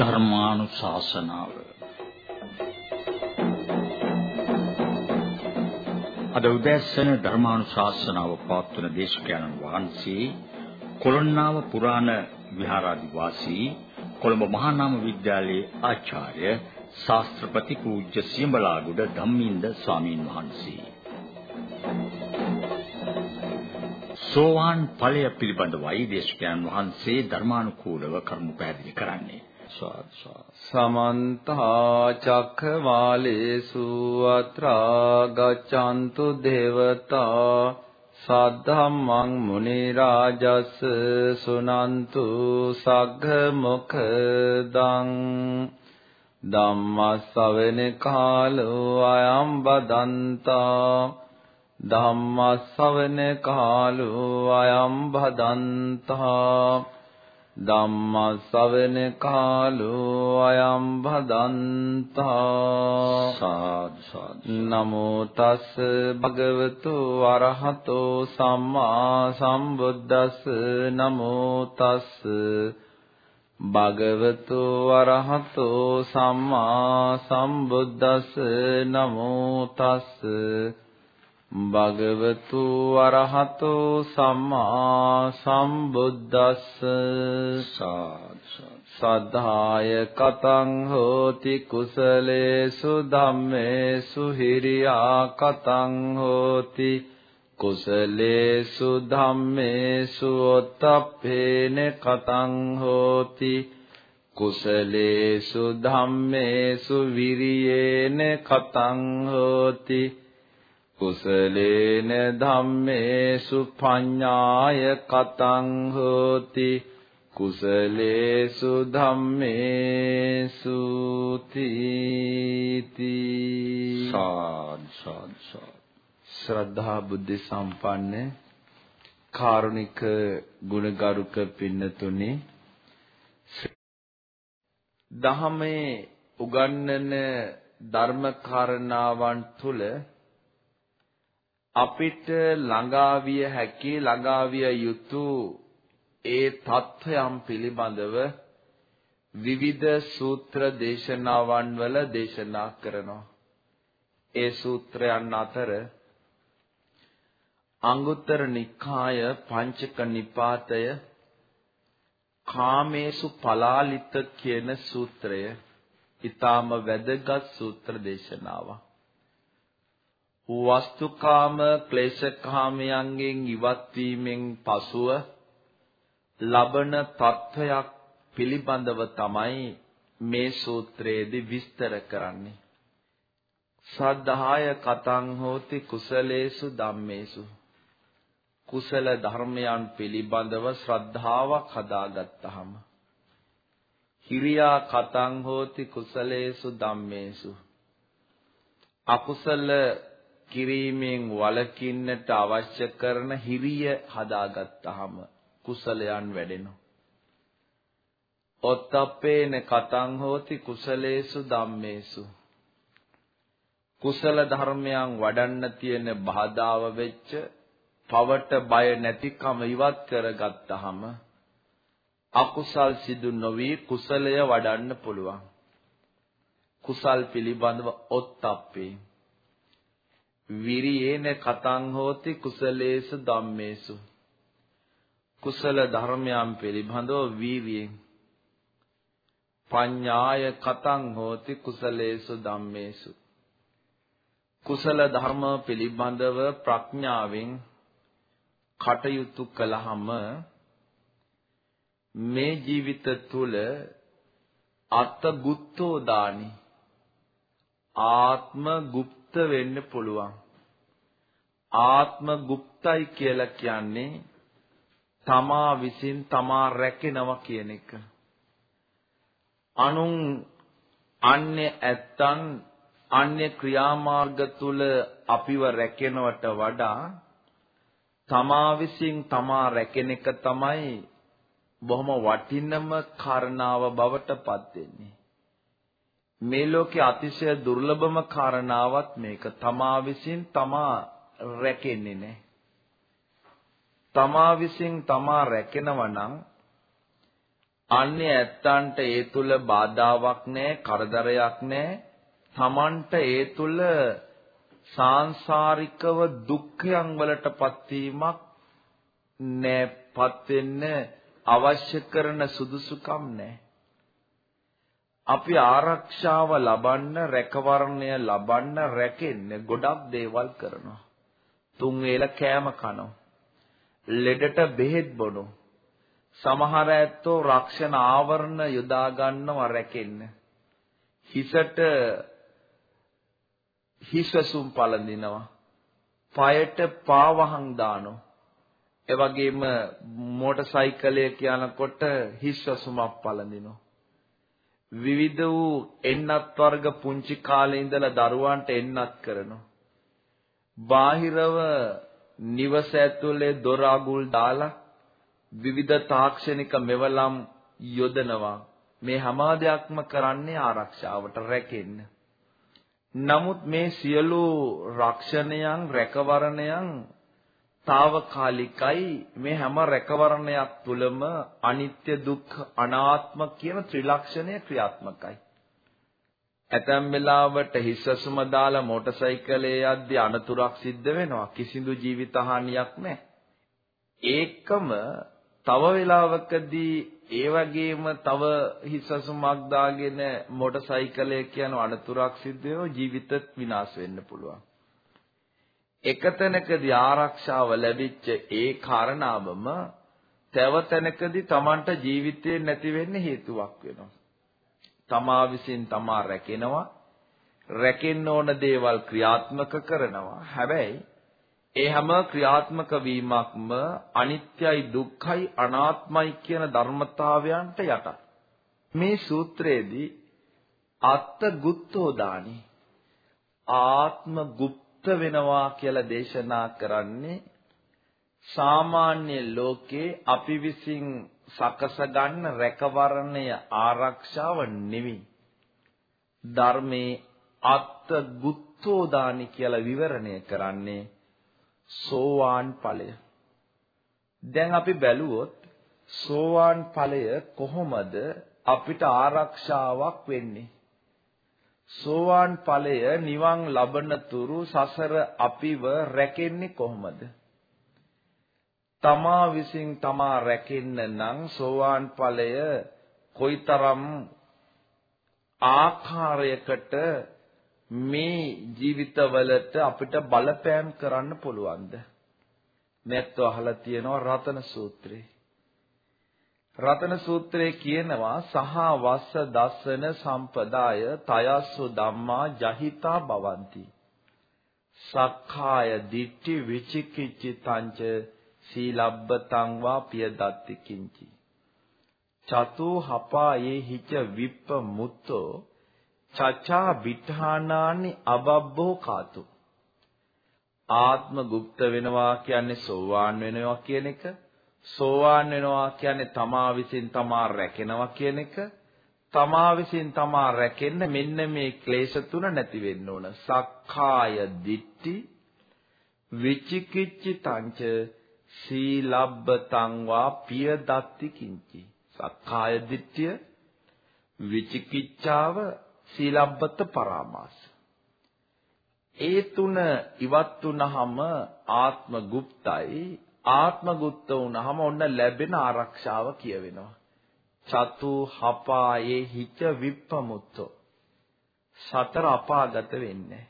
ධර්මානුශාසනාව අද උදෑසන ධර්මානුශාසනාව පවත්වන දේශකයන්න් වහන්සේ කොළොන්නාව පුරාණ විහාරාධිවාසී කොළඹ මහානාම විද්‍යාලයේ ආචාර්ය ශාස්ත්‍රපති පූජ්‍ය සියඹලාගොඩ ධම්මින්ද ස්වාමීන් වහන්සේ සෝවාන් ඵලය පිළිබඳවයි දේශකයන් වහන්සේ ධර්මානුකූලව කරුණු පැහැදිලි කරන්නේ. සමන්ත චක්ඛවාලේසු අත්‍රා ගච්ඡන්තු දේවතා සද්ධම්මං මුනි රාජස් සුනන්තු සග්ග මොකදං ධම්මස්සවෙන කාලෝ අයම් බදන්තා ධම්මස්සවන කාලෝ අයම් භදන්තා ධම්මස්සවන කාලෝ අයම් භදන්තා। නමෝ තස් භගවතු අරහතෝ සම්මා සම්බුද්දස්ස। නමෝ තස් භගවතු අරහතෝ සම්මා සම්බුද්දස්ස। නමෝ තස් භගවතු අරහතෝ සම්මා සම්බුද්දස්ස සද්ධාය කතං හෝති කුසලේසු ධම්මේසු හිරියා කතං හෝති කුසලේසු ධම්මේසු ඔත්තප්පේන කතං හෝති කුසලේසු ධම්මේසු විරියේන කතං හෝති කුසලේන ධම්මේසු පඤ්ඤාය කතං හෝති කුසලේසු ධම්මේසු තීති සාද් සාද් සාද්. ශ්‍රද්ධා බුද්ධ සම්පන්න කාරුණික ගුණගරුක පින්නතුනි දහමේ උගන්වන ධර්ම කාරණාවන් තුල අපිට ළඟාවිය හැකි ළඟාවිය යුතු ඒ தත්වයන් පිළිබඳව විවිධ සූත්‍ර දේශනාවන් වල දේශනා කරනවා. ඒ සූත්‍රයන් අතර අංගුත්තර නිකාය පංචක නිපාතය කාමේසු පලාලිත කියන සූත්‍රය ඊටාම වැදගත් සූත්‍ර දේශනාවක්. වස්තුකාම ක්ලේශකාමයන්ගෙන් ඉවත් වීමෙන් පසුව ලබන තත්වයක් පිළිබඳව තමයි මේ සූත්‍රයේදී විස්තර කරන්නේ. සද්ධාය කතං හෝති කුසලේසු ධම්මේසු. කුසල ධර්මයන් පිළිබඳව ශ්‍රද්ධාවක් හදාගත්තාම හිරියා කතං හෝති කුසලේසු ධම්මේසු. අකුසල කිරීමෙන් වළකින්නට අවශ්‍ය කරන හිරිය හදාගත්තාම කුසලයන් වැඩෙනවා. ඔත්තප්පේන කතං හෝති කුසලේසු ධම්මේසු. කුසල ධර්මයන් වඩන්න තියෙන බාධාව වෙච්ච පවට බය නැතිකම ඉවත් කරගත්තාම අකුසල් සිදු නොවි කුසලය වඩන්න පුළුවන්. කුසල් පිළිබඳව ඔත්තප්පේ. විරියේන කතං හෝති කුසලේසු ධම්මේසු. කුසල ධර්මයන් පිළිබඳව වීර්යයෙන් පඤ්ඤාය කතං හෝති කුසලේසු ධම්මේසු. කුසල ධර්ම පිළිබඳව ප්‍රඥාවෙන් කටයුතු කළාම මේ ජීවිත තුල අත්ත ගුත්තෝ දානි. ආත්ම ගුප්ත වෙන්න පුළුවන්. ආත්ම গুপ্তයි කියලා කියන්නේ තමා විසින් තමා රැකෙනවා කියන එක. අනුන් අන්නේ ඇත්තන් අන්නේ ක්‍රියාමාර්ග තුල අපිව රැකෙනවට වඩා තමා විසින් තමා රැකෙන එක තමයි බොහොම වටිනම කාරණාව බවට පත් වෙන්නේ. මේ ලෝකයේ අතිශය දුර්ලභම කාරණාවක් මේක තමා විසින් තමා රැකෙන්නේ නැහැ. තමා විසින් තමා රැකෙනවා නම් අන්නේ ඇත්තන්ට ඒ තුල බාධාවක් නැහැ, කරදරයක් නැහැ. Tamanට ඒ තුල සාංශාරිකව දුක්ඛයන් වලටපත් වීමක් නැපත් වෙන්න අවශ්‍ය කරන සුදුසුකම් නැහැ. අපි ආරක්ෂාව ලබන්න, රැකවරණය ලබන්න, රැකෙන්න ගොඩක් දේවල් කරනවා. තුන් වේල කෑම කනවා. ලෙඩට බෙහෙත් බොනවා. සමහර ඇත්තෝ රක්ෂණ ආවරණ යොදා ගන්නවා රැකෙන්න. හිසට හිසසුම් පළඳිනවා. පයට පාවහන් දානවා. ඒ වගේම මෝටර් සයිකලයක යනකොට හිස්වසුමක් පළඳිනවා. විවිධ වූ එන්නත් වර්ග පුංචි කාලේ ඉඳලා දරුවන්ට එන්නත් කරනවා. බාහිරව නිවස ඇතුලේ දොර අගුල් දාලා විවිධ තාක්ෂණික මෙවලම් යොදනවා. මේ හැම දෙයක්ම කරන්නේ ආරක්ෂාවට රැකෙන්න. නමුත් මේ සියලු රක්ෂණයන් රැකවරණයන් తాවකාලිකයි මේ හැම රැකවරණයක් තුළම අනිත්‍ය දුක්ඛ අනාත්ම කියන ත්‍රිලක්ෂණය ක්‍රියාත්මකයි. ඇතැම් වෙලාවට හිස්සසුම දාලා මෝටර් සයිකලේ යද්දී අනතුරක් සිද්ධ වෙනවා. කිසිදු ජීවිත හානියක් නැහැ. ඒකම තව වෙලාවකදී ඒ වගේම තව හිස්සසුමක් දාගෙන මෝටර් සයිකලයක යන අනතුරක් සිද්ධ වෙනවා ජීවිතත් විනාශ වෙන්න පුළුවන්. එක තැනකදී ආරක්ෂාව ලැබිච්ච ඒ කාරණාවම තව තැනකදී Tamanට ජීවිතේ නැති වෙන්න හේතුවක් වෙනවා. තමා විසින් තමා රැකෙනවා රැකෙන්න ඕන දේවල් ක්‍රියාත්මක කරනවා. හැබැයි ඒ හැම ක්‍රියාත්මක වීමක්ම අනිත්‍යයි දුක්ඛයි අනාත්මයි කියන ධර්මතාවයන්ට යටයි. මේ සූත්‍රයේදී අත්ත ගුත්තෝ දානි ආත්ම ගුප්ත වෙනවා කියලා දේශනා කරන්නේ සාමාන්‍ය ලෝකේ අපි විසින් සකස ගන්න රැකවරණය ආරක්ෂාව නෙවෙයි ධර්මයේ අත්ත ගුත්තෝ දානි කියලා විවරණය කරන්නේ සෝවාන් ඵලය. දැන් අපි බැලුවොත් සෝවාන් ඵලය කොහොමද අපිට ආරක්ෂාවක් වෙන්නේ? සෝවාන් ඵලය නිවන් ලබන තුරු සසර අපිව රැකෙන්නේ කොහොමද? තමා විසින් තමා රැකෙන්න නම් සෝවාන් ඵලය කොයිතරම් ආකාරයකට මේ ජීවිතවලට අපිට බලපෑම් කරන්න පුළුවන්ද? නැත්නම් අහලා තියෙනවා රතන සූත්‍රේ. රතන සූත්‍රයේ කියනවා සහ වස්ස දස්සන සම්පදාය තයස්සු ධම්මා ජහිතා භවಂತಿ. සක්කාය දිට්ඨි විචිකිච්ඡි තංච සීලබ්බතං වා පියදත්ති කිංචි. චතු හපායේ හිච විප්ප මුත්තෝ චචා විඨානානි අබබ්බෝ කාතු ආත්ම গুপ্ত වෙනවා කියන්නේ සෝවාන් වෙනවා කියන එක සෝවාන් වෙනවා කියන්නේ තමා විසින් තමා රැකෙනවා කියන එක තමා විසින් තමා රැකෙන්න මෙන්න මේ ක්ලේශ තුන නැති වෙන්න ඕන සක්කාය දිට්ඨි විචිකිච්ඡි තංච සීලබ්බතං වා පියදත්ති කිංචි. සක්කාය දිට්ඨිය විචිකිච්ඡාව සීලබ්බත පරාමාස. ඒ තුන ඉවත් වුනහම ආත්ම গুপ্তයි ආත්ම গুপ্ত වුනහම ඔන්න ලැබෙන ආරක්ෂාව කියවෙනවා. චතු හපායේ හිච විප්පමුත්තෝ. සතර අපාගත වෙන්නේ.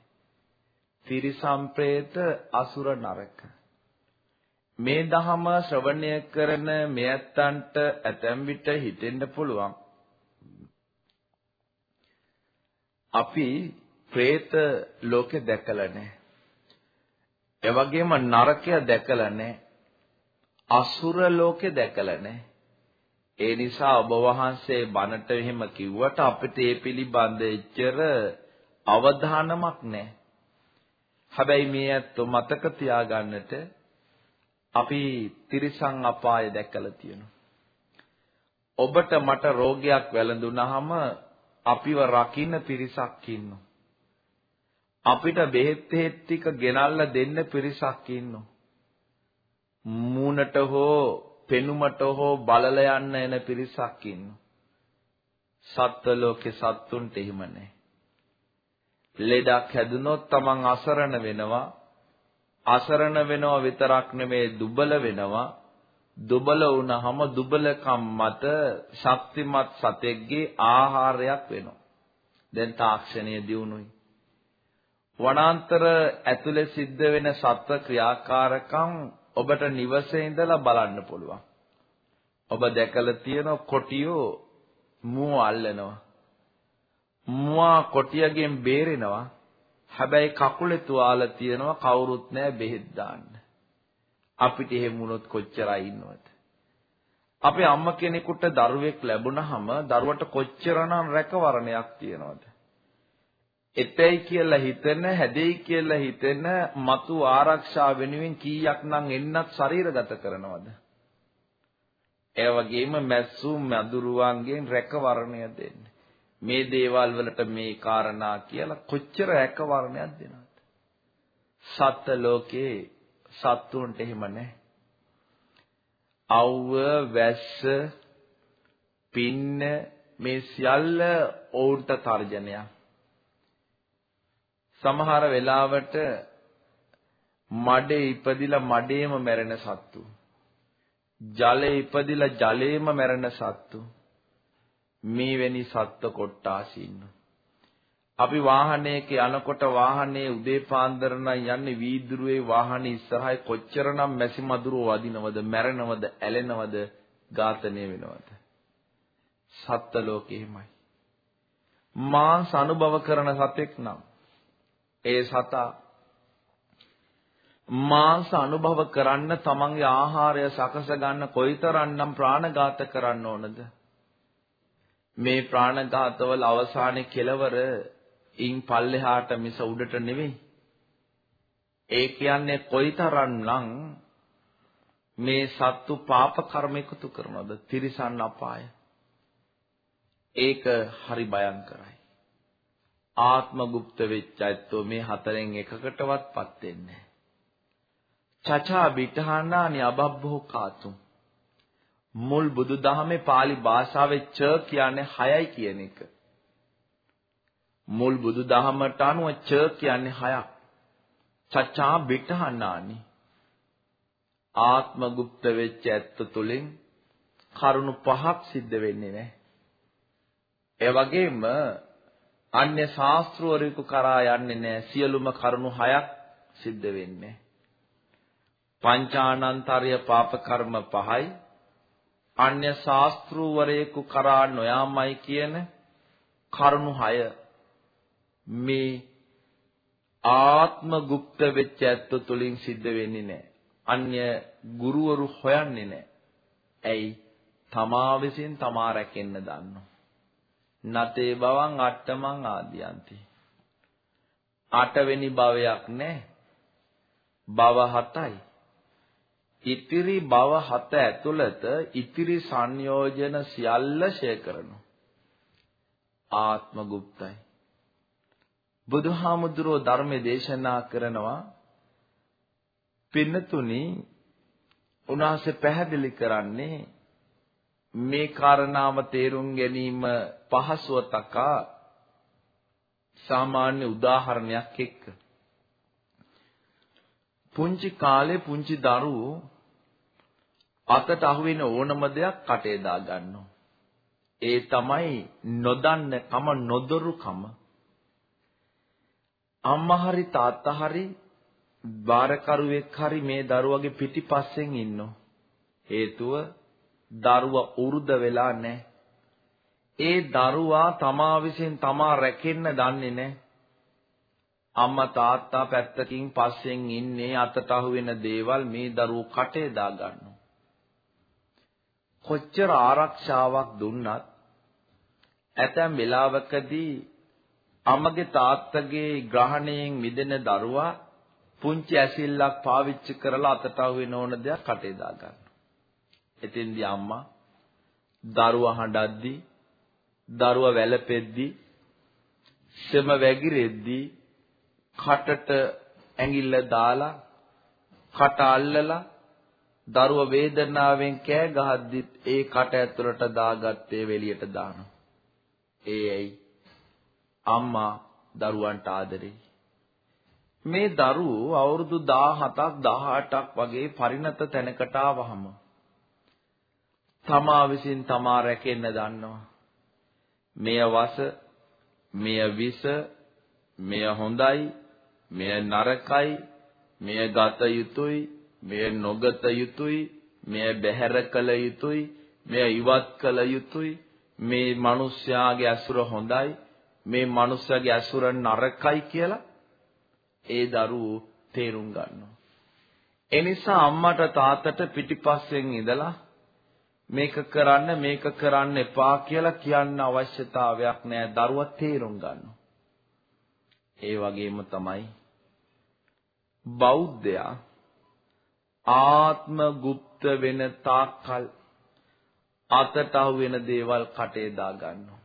තිරිසම් പ്രേත අසුර නරක. මේ දහම ශ්‍රවණය කරන මෙයත්තන්ට ඇතැම් විට හිතෙන්න පුළුවන් අපි പ്രേත ලෝකෙ දැකලා නැහැ. ඒ වගේම නරකය දැකලා නැහැ. අසුර ලෝකෙ දැකලා නැහැ. ඒ නිසා ඔබ වහන්සේ බණට එහෙම කිව්වට අපිට ඒ පිළිබඳ එච්චර අවධානමක් නැහැ. හැබැයි මේ ඇත්ත මතක තියාගන්නට අපි තිරිසන් අපාය දැකලා තියෙනවා. ඔබට මට රෝගයක් වැළඳුනහම අපිව රකින්න පිරිසක් ඉන්නවා. අපිට බෙහෙත් ටික ගෙනල්ලා දෙන්න පිරිසක් ඉන්නවා. මූණට හෝ පෙනුමට හෝ බලල යන්න එන පිරිසක් ඉන්නවා. සත්ත්ව ලෝකේ සත්තුන්ට එහෙම නැහැ. ලෙඩක් හැදුනොත් Taman අසරණ වෙනවා. අසරණ වෙනව විතරක් නෙමේ දුබල වෙනවා. දුබල වුණාම දුබලකම් මත ශක්තිමත් සතෙක්ගේ ආහාරයක් වෙනවා. දැන් තාක්ෂණය දියුණුයි. වනාන්තර ඇතුලේ සිද්ධ වෙන සත්ව ක්‍රියාකාරකම් ඔබට නිවසේ ඉඳලා බලන්න පුළුවන්. ඔබ දැකලා තියෙන කොටියෝ මුව අල්ලනවා. මුවා කොටියගෙන් බේරෙනවා. හැබැයි කකුලේ තුවාල තියෙනවා කවුරුත් නැහැ බෙහෙත් දාන්න. අපිට එහෙම වුණොත් කොච්චරයි ඉන්නවද? අපේ අම්මා කෙනෙකුට දරුවෙක් ලැබුණහම දරුවට කොච්චරනම් රැකවරණයක් තියනවද? එතෙයි කියලා හිතෙන, හැදෙයි කියලා හිතෙන మతు ආරක්ෂා වෙනුවෙන් කීයක්නම් එන්නත් ශරීරගත කරනවද? ඒ වගේම මැස්සු මදුරුවන්ගෙන් රැකවරණය දෙන්නේ. මේ දේවල් වලට මේ කාරණා කියලා කොච්චර රැකවරණයක් දෙනවද? සත්ත්ව ලෝකේ සත්තුන්ට එහෙම නැහැ. අවුව වැස්ස පින්න මේ සියල්ල ඔවුන්ට තර්ජනයක්. සමහර වෙලාවට මඩේ ඉපදිලා මඩේම මැරෙන සත්තු. ජලයේ ඉපදිලා ජලයේම මැරෙන සත්තු. මේ වැනි සත්ත්ව කොට්ටාසි ඉන්නවා. අපි වාහනයක යනකොට වාහනේ උදේ පාන්දර නම් යන්නේ වීදුරුවේ වාහනේ ඉස්සරහයි. කොච්චරනම් මැසි මදුරුව වදිනවද මැරෙනවද ඇලෙනවද ඝාතනය වෙනවද? සත්ත්ව ලෝකෙහිමයි මාංශ අනුභව කරන සතෙක් නම් ඒ සතා මාංශ අනුභව කරන්න තමන්ගේ ආහාරය සකස ගන්න කොයිතරම්නම් ප්‍රාණඝාත කරන්න ඕනද? මේ ප්‍රාණඝාතවල අවසානයේ කෙලවර ඉන් පල්ලෙහාට මිස උඩට නෙවෙයි. ඒ කියන්නේ කොයිතරම්නම් මේ සත්තු පාප කර්ම එකතු කරනවද? තිරිසන් අපාය. ඒක හරි භයංකරයි. ආත්මගුප්ත වෙච්ච ඇත්තෝ මේ හතරෙන් එකකටවත්පත් වෙන්නේ නැහැ. චචා බිඨානානි අබබ්බෝ කාතුම් මුල් බුදුදහමේ pāli භාෂාවේ ච කියන්නේ 6යි කියන එක. මුල් බුදුදහමට අනුව ච කියන්නේ 6ක්. චචා බිටහනානි. ආත්මගුප්ත වෙච්ච ඇත්ත තුලින් කරුණු පහක් සිද්ධ වෙන්නේ නැහැ. ඒ වගේම අන්‍ය ශාස්ත්‍රවරයෙකු කරා යන්නේ නැහැ. සියලුම කරුණු හයක් සිද්ධ වෙන්නේ. පංචානන්තරය පාප කර්ම පහයි අන්‍ය ශාස්ත්‍රවරයෙකු කරා නොයාමයි කියන කරුණු හය මේ ආත්ම গুপ্ত වෙච්ච ඇත්ත තුලින් සිද්ධ වෙන්නේ නැහැ. අන්‍ය ගුරුවරු හොයන්නේ නැහැ. ඇයි? තමා විසින් තමා රැකෙන්න දන්නෝ. නතේ බවං අට්ටමං ආදියන්ති. අටවෙනි භවයක් නැහැ. භව හතයි. ඉතිරි භව හත ඇතුළත ඉතිරි සංයෝජන සියල්ල ෂය කරනවා. ආත්ම ගුප්තයි. බුදුහාමුදුරෝ ධර්මයේ දේශනා කරනවා පින්නතුනි උන්වහන්සේ පැහැදිලි කරන්නේ මේ කාරණාව තේරුම් ගැනීම පහසුව තකා සාමාන්‍ය උදාහරණයක් එක්ක පුංචි කාලේ පුංචි දරුවෝ අතට අහුවෙන ඕනම දෙයක් කටේ දා ගන්නවා ඒ තමයි නොදන්න කම නොදොරු කම අම්මා හරි තාත්තා හරි බාරකරුවෙක් හරි මේ දරුවගේ පිටිපස්සෙන් ඉන්නෝ. හේතුව දරුවා උරුද වෙලා නැහැ. ඒ දරුවා තමා විසින් තමා රැකෙන්න දන්නේ නැහැ. අම්මා තාත්තා පැත්තකින් පස්සෙන් ඉන්නේ අතට අහු වෙන දේවල් මේ දරුවෝ කටේ දා ගන්නවා. කොච්චර ආරක්ෂාවක් දුන්නත් ඇතැම් වෙලාවකදී අම්මගේ තාත්තගේ ග්‍රහණයෙන් මිදෙන දරුවා පුංචි ඇසිල්ලක් පාවිච්චි කරලා අතට අහු වෙන ඕන දෙයක් කටේ දා ගන්නවා. එතෙන්දී අම්මා දරුවා හඬද්දී දරුවා වැළපෙද්දී සෙම වැగిරෙද්දී කටට ඇඟිල්ල දාලා කට අල්ලලා දරුව වේදනාවෙන් කෑ ගහද්දි ඒ කට ඇතුළට දාගත්තේ එළියට දානවා. ඒ ඇයි? අම්මා දරුවන්ට ආදරේ. මේ දරුවෝ අවුරුදු 17ක් 18ක් වගේ පරිණත තැනකට ආවහම තමා විසින් තමා රැකෙන්න දන්නවා. මෙය වස, මෙය විස, මෙය හොඳයි, මෙය නරකයි, මෙය ගත යුතුයි, මෙය නොගත යුතුයි, මෙය බැහැර කළ යුතුයි, මෙය ඉවත් කළ යුතුයි, මේ මිනිස්යාගේ අසුර හොඳයි, මේ මිනිස්යාගේ අසුර නරකයි කියලා ඒ දරුවෝ තේරුම් ගන්නවා. ඒ නිසා අම්මට තාත්තට පිටිපස්සෙන් ඉඳලා මේක කරන්න මේක කරන්න එපා කියලා කියන්න අවශ්‍යතාවයක් නැහැ. දරුවා තේරුම් ගන්නවා. ඒ වගේම තමයි බෞද්ධයා ආත්ම গুপ্ত වෙන තාක්කල් අතට අහු වෙන දේවල් කටේ දා ගන්නවා.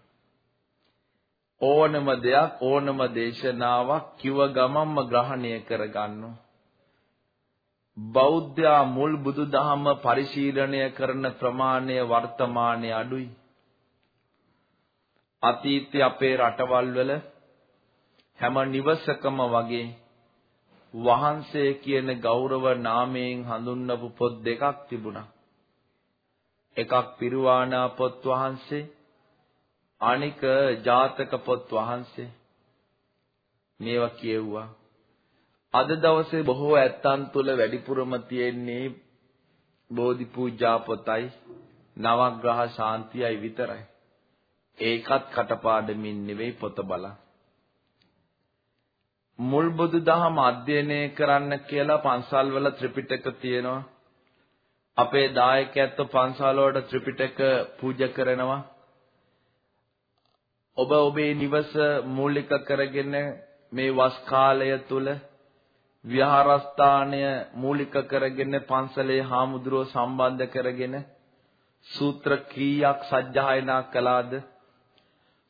ඕනම දෙයක් ඕනම දේශනාවක් කිව ගමම්ම ග්‍රහණය කර ගන්නවා. බෞද්ධයා මුල් බුදුදහම පරිශීලනය කරන ප්‍රමාණය වර්තමානයේ අඩුයි. අතීතයේ අපේ රටවල් වල හැම නිවසකම වගේ වහන්සේ කියන ගෞරව නාමයෙන් හඳුන්වපු පොත් දෙකක් තිබුණා. එකක් පිරුවානා පොත් වහන්සේ අනික ජාතක පොත් වහන්සේ මේවා කියෙව්වා. අද දවසේ බොහෝ ඇත්තන් තුල වැඩිපුරම තියෙන්නේ බෝධි පූජා පොතයි නවග්‍රහ ශාන්තියයි විතරයි. ඒකත් කටපාඩමින් නෙවෙයි පොත බලන්න. මුල් බුදුදහම අධ්‍යයනය කරන්න කියලා පන්සල් වල ත්‍රිපිටක තියෙනවා. අපේ දායකයන්ට පන්සල් වලට ත්‍රිපිටක පූජා කරනවා. ඔබ ඔබේ නිවස මූලික කරගෙන මේ වස් කාලය තුල විහාරස්ථානය මූලික කරගෙන පන්සලේ හාමුදුරුව සම්බන්ධ කරගෙන සූත්‍ර කීයක් සජ්ජායනා කළාද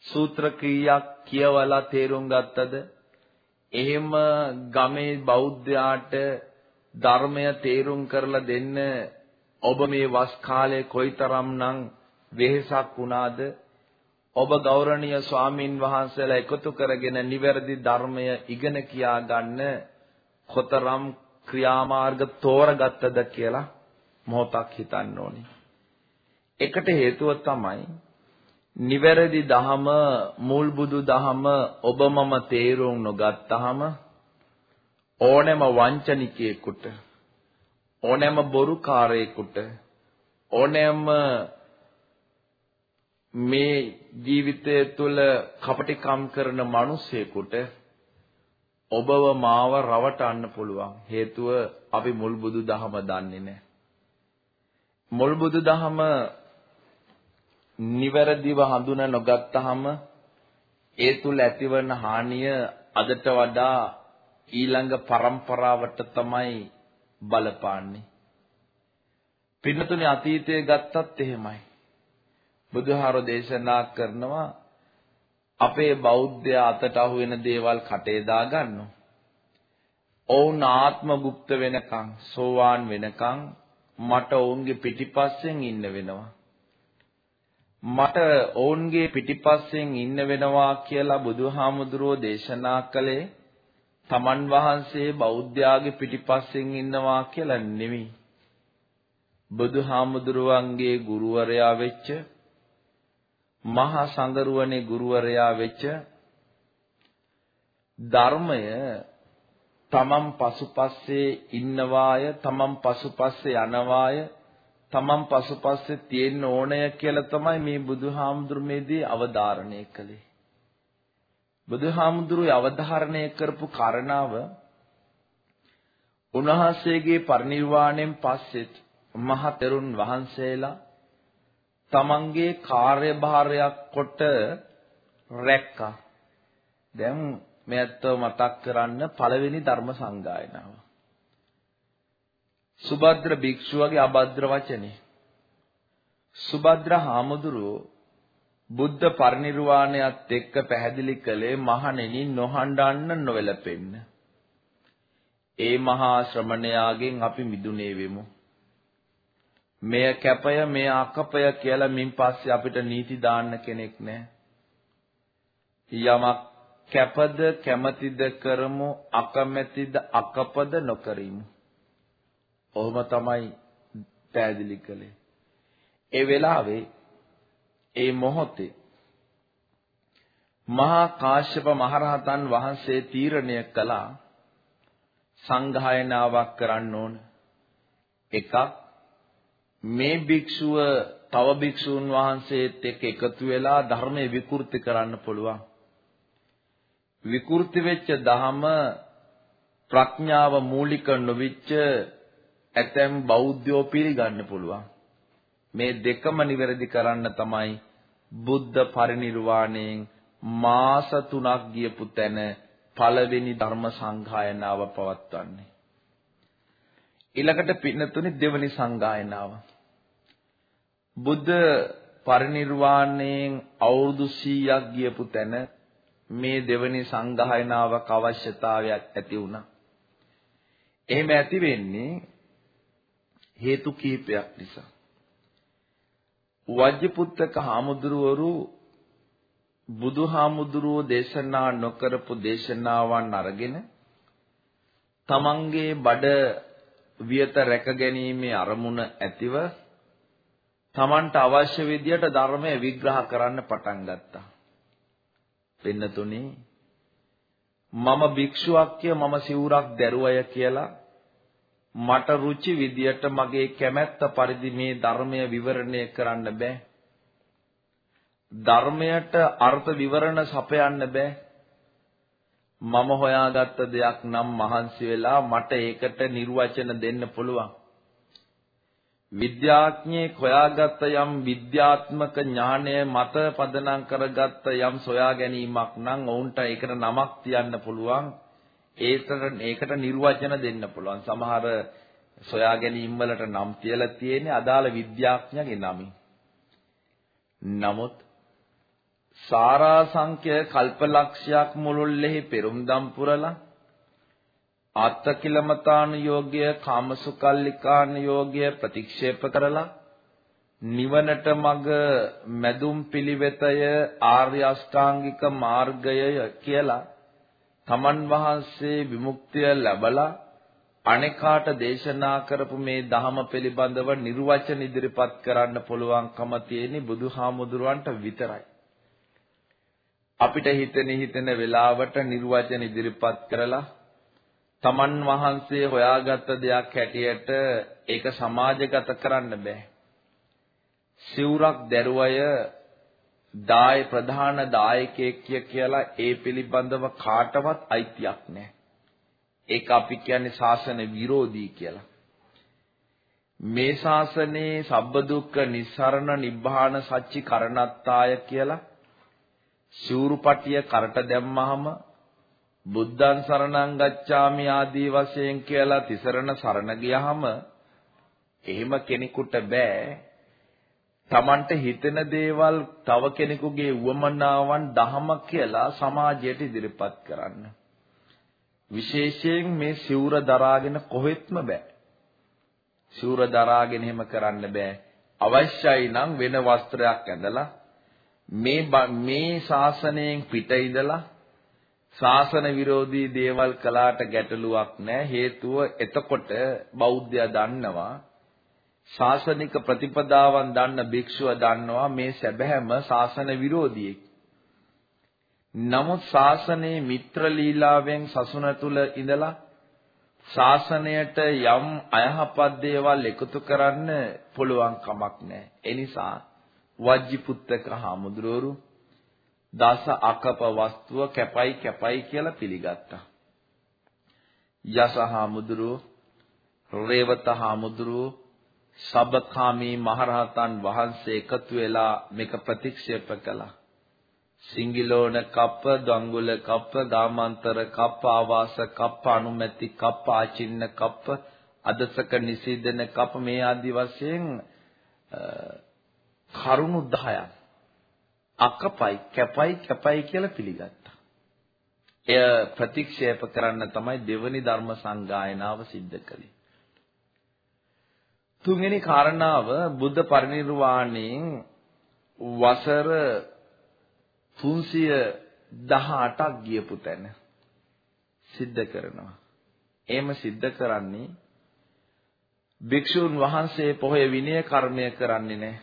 සූත්‍ර කීයක් කියවලා තේරුම් ගත්තද එහෙම ගමේ බෞද්ධයාට ධර්මය තේරුම් කරලා දෙන්න ඔබ මේ වස් කාලේ කොයිතරම්නම් වෙහෙසක් වුණාද ඔබ ගෞරවනීය ස්වාමින් වහන්සේලා එකතු කරගෙන නිවැරදි ධර්මය ඉගෙන කියා ගන්න කොතරම් ක්‍රියාමාර්ග තෝරගත්තද කියලා මොහොතක් හිතන්න ඕනේ. එකට හේතුව තමයි නිවැරදි දහම මුල් බුදු දහම ඔබ මම තේරුම් නොගත්තාම ඕනෑම වංචනිකයෙකුට ඕනෑම බොරුකාරයෙකුට ඕනෑම මේ ජීවිතය තුළ කපටිකම් කරන මිනිසෙකුට ඔබව මාව රවටන්න පුළුවන්. හේතුව අපි මුල් බුදු දහම දන්නේ නැහැ. මුල් බුදු දහම නිවැරදිව හඳුනා නොගත්තාම ඒ තුල ඇතිවන හානිය අදට වඩා ඊළඟ પરම්පරාවට තමයි බලපාන්නේ. පින්නතුනේ අතීතයේ ගත්තත් එහෙමයි. බුදුහාරෝ දේශනා කරනවා අපේ බෞද්ධ අතට අහු වෙන දේවල් කටේ දාගන්නවා. ඔවුන් ආත්මගුප්ත වෙනකන්, සෝවාන් වෙනකන් මට ඔවුන්ගේ පිටිපස්සෙන් ඉන්න වෙනවා. මට ඔවුන්ගේ පිටිපස්සෙන් ඉන්න වෙනවා කියලා බුදුහාමුදුරෝ දේශනා කළේ තමන් වහන්සේ බෞද්ධයාගේ පිටිපස්සෙන් ඉන්නවා කියලා නෙමෙයි. බුදුහාමුදුරුවන්ගේ ගුරුවරයා වෙච්ච මහා සංගරුවනේ ගුරුවරයා වෙච්ච ධර්මය තමන් පසුපස්සේ ඉන්නවාය තමන් පසුපස්සේ යනවාය තමන් පසුපස්සේ තියෙන්න ඕනය කියලා තමයි මේ බුදුහාමුදුරුමේදී අවධාරණය කළේ. බුදුහාමුදුරුවෝ අවධාරණය කරපු කාරණාව උන්වහන්සේගේ පරිනිර්වාණයෙන් පස්සේ මහතෙරුන් වහන්සේලා තමන්ගේ කාර්යභාරයක් කොට රැක්කා. දැන් මෙයත්ව මතක් කරන්න පළවෙනි ධර්ම සංගායනාව. සුභද්‍ර භික්ෂුවගේ අභද්‍ර වචනේ. සුභද්‍ර හාමුදුරුවෝ බුද්ධ පරිනිර්වාණයත් එක්ක පැහැදිලි කළේ මහණෙනි නොහඬන්න නොවැළපෙන්න. ඒ මහා ශ්‍රමණයාගෙන් අපි මිදුනේ වෙමු. මෙය කැපය මෙය අකපය කියලා මින් පස්සේ අපිට නීති දාන්න කෙනෙක් නැහැ. යමක් කැපද කැමැතිද කරමු අකමැතිද අකපද නොකරිමු. ඔහොම තමයි පැහැදිලි කළේ. ඒ වෙලාවේ ඒ මොහොතේ මහා කාශ්‍යප මහරහතන් වහන්සේ තීරණය කළා සංඝායනාවක් කරන්න ඕන. එකක් මේ භික්ෂුව තව භික්ෂූන් වහන්සේත් එක්ක එකතු වෙලා ධර්මයේ විකෘති කරන්න පුළුවන්. විකෘති වෙච්ච දහම ප්‍රඥාව මූලික නොවිච්ච ඇතැම් බෞද්ධයෝ පිළිගන්න පුළුවන්. මේ දෙකම නිවැරදි කරන්න තමයි බුද්ධ පරිනිර්වාණයෙන් මාස 3ක් ගියපු තැන පළවෙනි ධර්ම සංගායනාව පවත්වන්නේ. ඊළඟට පින්නතුනි දෙවනි සංගායනාව. බුද්ධ පරිනිර්වාණයෙන් අවුරුදු 100ක් ගියපු තැන මේ දෙවනි සංගායනාවක අවශ්‍යතාවයක් ඇති වුණා. එහෙම ඇති වෙන්නේ හේතු කිහිපයක් නිසා. වජ්ජපුත්තක හාමුදුරුවරු බුදුහාමුදුරුවෝ දේශනා නොකරපු දේශනාවන් අරගෙන තමන්ගේ බඩ වියත රැකගැනීමේ අරමුණ ඇතිව තමන්ට අවශ්‍ය විදියට ධර්මය විග්‍රහ කරන්න පටන් ගත්තා. වෙන්නතුනි මම භික්ෂුවක්ය මම සිවුරක් දැරුවය කියලා මට රුචි විදියට මගේ කැමැත්ත පරිදි මේ ධර්මය විවරණය කරන්න බෑ. ධර්මයට අර්ථ විවරණ සපයන්න බෑ. මම හොයාගත්ත දෙයක් නම් මහන්සි වෙලා මට ඒකට නිර්වචන දෙන්න පුළුවන්. විද්‍යාඥයෙක් හොයාගත්ත යම් විද්‍යාත්මක ඥානය මත පදනම් කරගත්ත යම් සොයා ගැනීමක් නම් ඔවුන්ට ඒකට නමක් තියන්න පුළුවන්. ඒකට ඒකට නිර්වචන දෙන්න පුළුවන්. සමහර සොයා ගැනීම් වලට නම් තියලා තියෙන්නේ අදාළ විද්‍යාඥයාගේ නමින්. නමුත් සාරාංශය කල්පලක්ෂයක් මුළුල්ලෙහි පෙරුම්දම් පුරලා ආත්තකිලමතාන යෝග්‍ය කාමසුකල්ලිකාන යෝග්‍ය ප්‍රතික්ෂේප කරලා නිවනට මඟ මැදුම් පිළිවෙතය ආර්ය අෂ්ටාංගික මාර්ගය කියලා තමන් වහන්සේ විමුක්තිය ලැබලා අනේකාට දේශනා කරපු මේ ධහම පිළිබඳව නිර්වචන ඉදිරිපත් කරන්න පුළුවන්කම තියෙන්නේ බුදුහාමුදුරුවන්ට විතරයි. අපිට හිතෙන හිතෙන වෙලාවට නිර්වචන ඉදිරිපත් කරලා තමන් වහන්සේ හොයාගත්ත දෙයක් හැටියට ඒක සමාජගත කරන්න බෑ. සිවුරක් දැරුවය දාය ප්‍රධාන දායකයෙක් කියලා ඒ පිළිබඳව කාටවත් අයිතියක් නැහැ. ඒක අපි කියන්නේ ශාසන විරෝධී කියලා. මේ ශාසනයේ සබ්බ දුක්ඛ නිස්සරණ නිබ්බාන සච්චි කරණත්තාය කියලා ශූරුපටිය කරට දැම්මහම බුද්ධං සරණං ගච්ඡාමි ආදී වශයෙන් කියලා තිසරණ සරණ ගියහම එහෙම කෙනෙකුට බෑ Tamanට හිතෙන දේවල් තව කෙනෙකුගේ උවමනාවන් දහම කියලා සමාජයට ඉදිරිපත් කරන්න. විශේෂයෙන් මේ සිවුර දරාගෙන කොහෙත්ම බෑ. සිවුර දරාගෙන එහෙම කරන්න බෑ. අවශ්‍යයි නම් වෙන වස්ත්‍රයක් ඇඳලා මේ මේ ශාසනයෙන් පිට ඉඳලා ශාසන විරෝධී දේවල් කළාට ගැටලුවක් නැහැ හේතුව එතකොට බෞද්ධයා දන්නවා ශාසනික ප්‍රතිපදාවන් දන්න භික්ෂුව දන්නවා මේ සැබෑම ශාසන විරෝධියෙක් නමුත් ශාසනයේ මිත්‍ර ලීලාවෙන් සසුන තුල ඉඳලා ශාසනයට යම් අයහපත් දේවල් එකතු කරන්න පුළුවන් කමක් නැහැ. ඒ නිසා වජ්ජිපුත්තක හාමුදුරුවරු දස අකප වස්තුව කැපයි කැපයි කියලා පිළිගත්තා. යස හාමුදුරුව, රේවත හාමුදුරුව, සබකාමී මහරහතන් වහන්සේ එකතු වෙලා මේක ප්‍රතික්ෂේප කළා. සිංගිලෝණ කප්ප, දංගුල කප්ප, ගාමාන්තර කප්ප, ආවාස කප්ප, අනුමැති කප්ප, ආචින්න කප්ප, අදසක නිසීදන කප්ප මේ ආදි වශයෙන් කරුණු 10ක් අකපයි, කැපයි, කැපයි කියලා පිළිගත්තා. එය ප්‍රතික්ෂේප කරන්න තමයි දෙවනි ධර්ම සංගායනාව සිද්ධ කළේ. තුන්වෙනි කාරණාව බුද්ධ පරිනිර්වාණයෙන් වසර 318ක් ගියපු තැන සිද්ධ කරනවා. එහෙම සිද්ධ කරන්නේ භික්ෂුන් වහන්සේ පොහොය විනය කර්මය කරන්නේ නැහැ.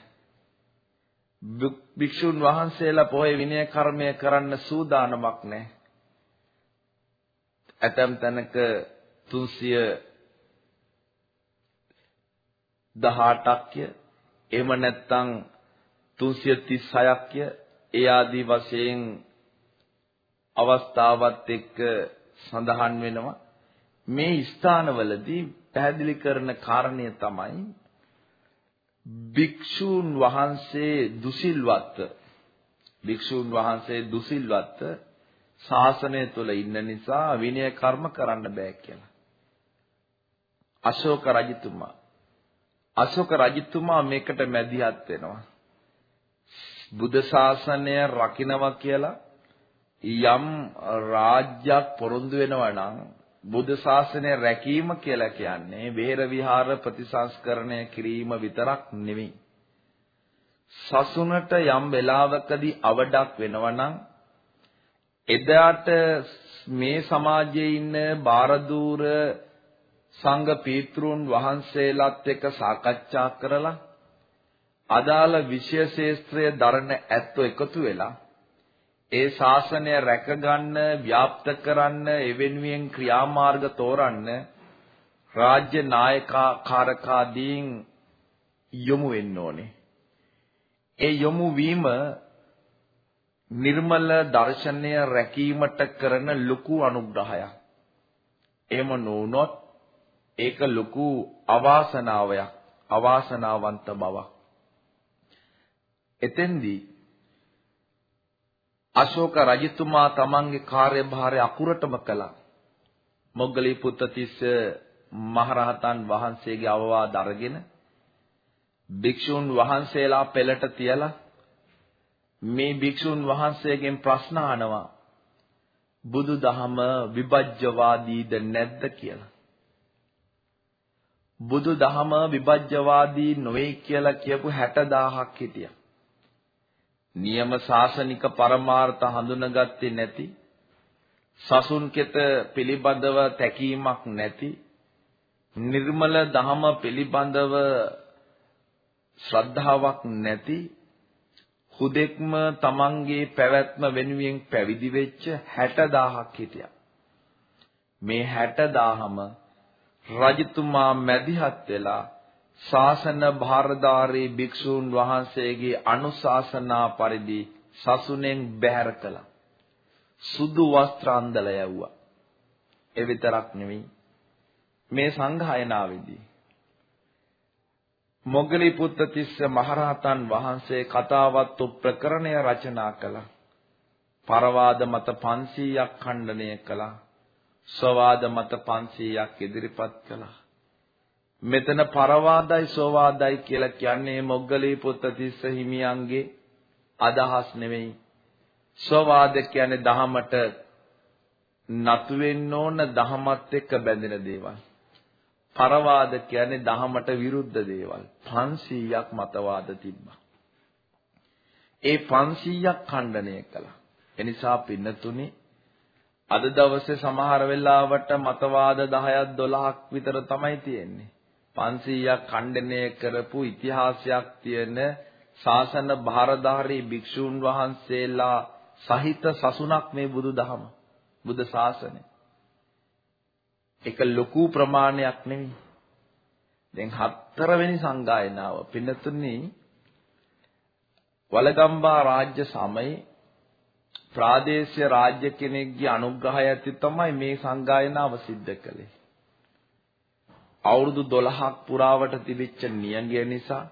භික්ෂුන් වහන්සේලා පොහොය විනය කර්මය කරන්න සූදානමක් නැහැ. ඇතම් තැනක 318ක්ය එහෙම නැත්නම් 336ක්ය ඒ ආදී වශයෙන් අවස්ථාවත් එක්ක සඳහන් වෙනවා. මේ ස්ථානවලදී පැහැදිලි කරන කාරණය තමයි භික්ෂූන් වහන්සේ දුසිල්වත් භික්ෂූන් වහන්සේ දුසිල්වත් ශාසනය තුල ඉන්න නිසා විනය කර්ම කරන්න බෑ කියලා. අශෝක රජතුමා අශෝක රජතුමා මේකට මැදිහත් වෙනවා. බුද්ධ ශාසනය රකින්නවා කියලා යම් රාජ්‍යයක් පොරොන්දු වෙනවා නම් බුද්ධ ශාසනය රැකීම කියලා කියන්නේ වේර විහාර ප්‍රතිසංස්කරණය කිරීම විතරක් නෙවෙයි. සසුනට යම් වෙලාවකදී අවඩක් වෙනවා නම් එදාට මේ සමාජයේ ඉන්න බාරදූර සංඝ පීත්‍රුන් වහන්සේලාත් එක්ක සාකච්ඡා කරලා අදාළ විෂය ශේස්ත්‍රය දරන ඇත්තෝ එකතු වෙලා ඒ ශාසනය රැකගන්න ව්‍යාප්ත කරන්න එවෙනුවෙන් ක්‍රියාමාර්ග තෝරන්න රාජ්‍ය නායකාකාරකාදීන් යොමු වෙන්න ඕනේ. ඒ යොමු වීම නිර්මල දර්ශනය රැකීමට කරන ලොකු අනුග්‍රහයක්. එහෙම නොවුනොත් ඒක ලොකු අවාසනාවයක්, අවාසනාවන්ත බවක්. එතෙන්දී අශෝක රජතුමා තමන්ගේ කාර්යභාරය අකුරටම කළා. මොග්ගලී පුත්තිස්ස මහරහතන් වහන්සේගේ අවවාද අරගෙන භික්ෂුන් වහන්සේලා පෙළට තියලා මේ භික්ෂුන් වහන්සේගෙන් ප්‍රශ්න අහනවා බුදු දහම විභජ්‍යවාදීද නැද්ද කියලා. බුදු දහම විභජ්‍යවාදී නොවේ කියලා කියපු 60000ක් හිටියා. නියම ශාසනික පරමාර්ථ හඳුනගත්තේ නැති සසුන් කෙත පිළිබඳව තැකීමක් නැති නිර්මල දහම පිළිබඳව ශ්‍රද්ධාවක් නැති හුදෙක්ම තමන්ගේ පැවැත්ම වෙනුවෙන් පැවිදි වෙච්ච 60000ක් හිටියා. මේ 60000ම රජතුමා මැදිහත් වෙලා ශාසන භාරදාරී භික්ෂූන් වහන්සේගේ අනුශාසනා පරිදි සසුනෙන් බැහැර කළා. සුදු වස්ත්‍ර අන්දලා යවුවා. ඒ විතරක් නෙවෙයි මේ සංඝායනාවේදී මොග්ගලී පුත්තිස්ස මහරහතන් වහන්සේ කතාවත් ප්‍රකරණය රචනා කළා. පරවාද මත 500ක් ඛණ්ඩනය කළා. සෝවාද මත 500ක් ඉදිරිපත් කළා. මෙතන පරවාදයි සෝවාදයි කියලා කියන්නේ මොග්ගලී පුත්තිස්ස හිමියන්ගේ අදහස් නෙවෙයි. සෝවාද කියන්නේ දහමට නතු වෙන්න ඕන දහමත් එක්ක බැඳෙන දේවල්. පරවාද කියන්නේ දහමට විරුද්ධ දේවල්. 500ක් මතවාද තිබ්බා. ඒ 500ක් ඛණ්ඩනය කළා. එනිසා පින්නතුනේ අද දවසේ සමහර වෙලාවට මතවාද 10ක් 12ක් විතර තමයි තියෙන්නේ. 500ක් ඛණ්ඩනය කරපු ඉතිහාසයක් තියෙන ශාසන භාරධාරී භික්ෂූන් වහන්සේලා සහිත සසුනක් මේ බුදුදහම. බුද්ධ ශාසනය. ඒක ලොකු ප්‍රමාණයක් නෙවෙයි. දැන් හතරවෙනි සංගායනාව පින්නතුනි වලගම්බා රාජ්‍ය සමයේ ප්‍රාදේශීය රාජ්‍ය කෙනෙක්ගේ අනුග්‍රහය ඇති තමයි මේ සංගායනාව සිද්ධ කළේ. අවුරුදු 12ක් පුරාවට තිබිච්ච නියඟය නිසා